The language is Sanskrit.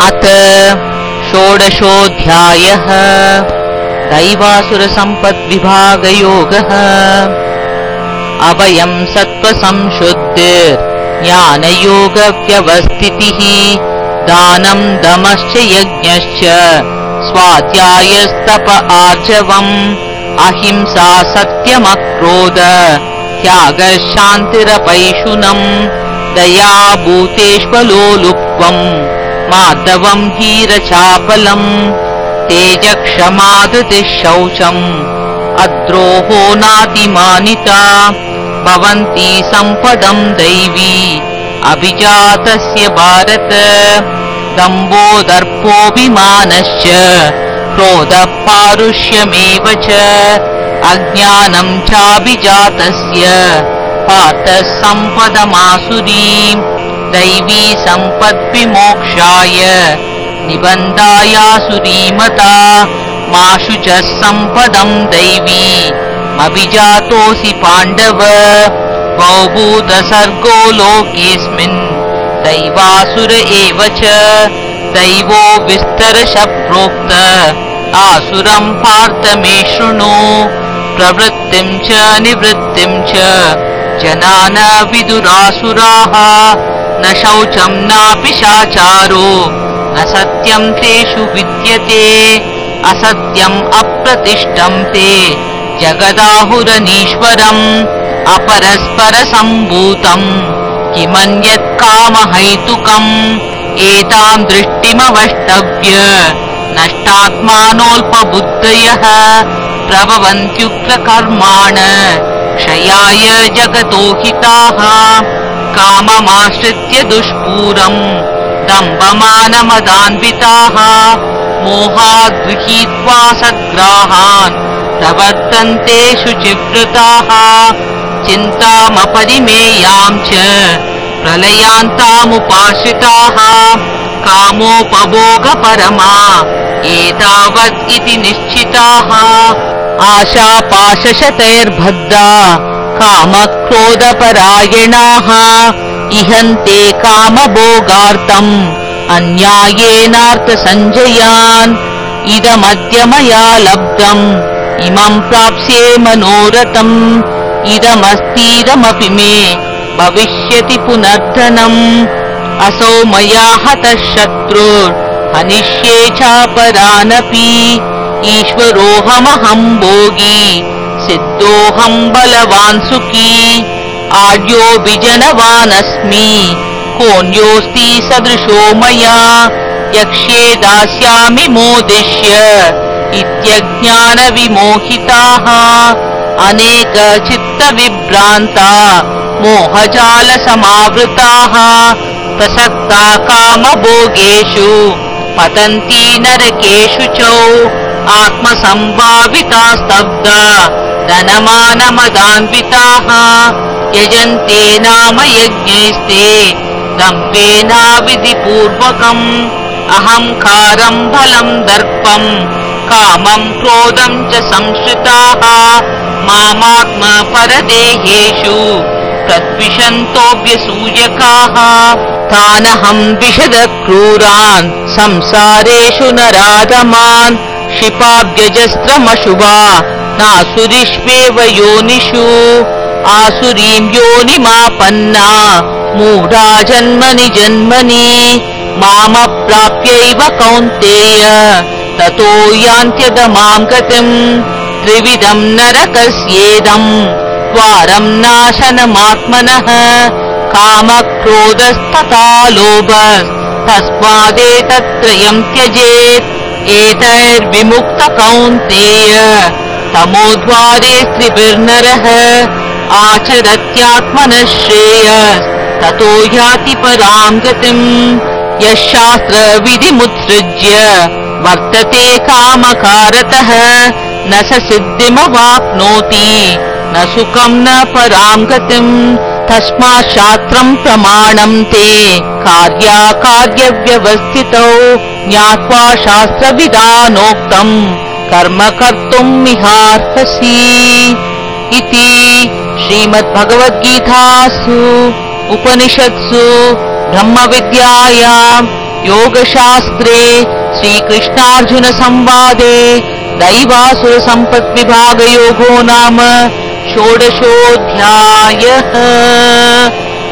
अथ षोडशोऽध्यायः दैवासुरसम्पद्विभागयोगः। अभयम् सत्त्वसंशुद्धिर्ज्ञानयोगव्यवस्थितिः। दानम् दमश्च यज्ञश्च स्वाध्यायस्तप आर्जवम् अहिंसा सत्यमक्रोध त्यागशान्तिरपैशुनम्। दया भूतेष्वलोलुप्त्वम् माधवम् हीरचापलम् तेजक्षमादृतिः शौचम् अद्रोहो नातिमानिता भवन्ति सम्पदम् दैवी अभिजातस्य भारत दम्बो दर्पोऽभिमानश्च क्रोधः पारुष्यमेव च अज्ञानम् चाभिजातस्य पार्थः सम्पदमासुरीम् दैवी सम्पद्विमोक्षाय निबन्धायासुरीमता माशु च सम्पदम् दैवी। अभिजातोऽसि पाण्डव बहुभूतसर्गो लोकेऽस्मिन्। दैवासुर एव च दैवो विस्तरश प्रोक्त आसुरम् पार्थ मे शृणु प्रवृत्तिम् च निवृत्तिम् च। जना न विदुरासुराः न शौचम् नापि शाचारो। न सत्यम् तेषु विद्यते असत्यम् अप्रतिष्ठम् ते। जगदाहुरनीश्वरम् अपरस्परसम्भूतम्। किमन्यत् कामहैतुकम् एताम् दृष्टिमवष्टव्य। नष्टात्मानोऽल्पबुद्धयः प्रभवन्त्युग्रकर्माण। क्षयाय जगतो हिताः काममाश्रित्य दुष्पूरम् दम्बमानमदान्विताः मोहाद्गृहीत्वा सद्ग्राहान् प्रवर्तन्ते शुचिवृताः। चिन्तामपरिमेयाम् च प्रलयान्तामुपाश्रिताः। कामोपभोगपरमा एतावत् इति निश्चिताः। आशापाशशतैर्बद्धा कामक्रोधपरायणाः। इहन्ते कामभोगार्थम्। अन्यायेनार्थसञ्जयान्। इदमद्य मया लब्धम्। इमम् प्राप्स्ये मनोरथम्। इदमस्तीदमपि मे। भविष्यति पुनर्धनम्। असौ मया हतः शत्रुर् हनिष्ये चापरानपि। ईश्वरोऽहमहम् भोगी सिद्धोऽहम् बलवान् सुखी आर्यो विजनवानस्मि। कोऽन्योऽस्ति सदृशो मया। यक्ष्ये दास्यामि मोदिष्य। इत्यज्ञानविमोहिताः। अनेकचित्तविभ्रान्ता मोहजालसमावृताः। प्रसक्ता कामभोगेषु। पतन्ति नरकेषु च। आत्मसम्भाविता स्तब्धा धनमानमदान्विताः यजन्ते नाम यज्ञैस्ते दम्भेनाविधिपूर्वकम् अहङ्कारम् बलम् दर्पम् कामम् क्रोधम् च संश्रिताः। मामात्मपरदेहेषु प्रद्विषन्तोऽभ्यसूयकाः तानहम् विशदक्रूरान् संसारेषु नराधमान्। क्षिपाभ्यजस्रमशुभा नासुरिष्वेव योनिषु आसुरीम् योनिमापन्ना मूढा जन्मनि जन्मनि मामप्राप्यैव कौन्तेय ततो यान्त्यदमाम् गतिम् त्रिविधम् नरकस्येदम् द्वारम् नाशनमात्मनः कामक्रोधस्तथा लोभस्तस्मादेतत्त्रयम् त्यजेत् एतैर्विमुक्तकौन्तेय तमोद्वारे स्त्रिभिर्नरः आचरत्यात्मनः श्रेयस्ततो याति पराम् गतिम् यः शास्त्रविधिमुत्सृज्य वर्तते कामकारतः न स सिद्धिमवाप्नोति न सुखम् न पराम् गतिम् तस्मात् शास्त्रम् प्रमाणम् ते कार्याकार्यव्यवस्थितौ ज्ञात्वा शास्त्रविधानोक्तम् कर्म कर्तुम् इहार्हसि इति श्रीमद्भगवद्गीतासु उपनिषत्सु ब्रह्मविद्यायाम् योगशास्त्रे श्रीकृष्णार्जुनसंवादे दैवासुरसम्पद्विभागयोगो नाम षोडशोऽध्यायः।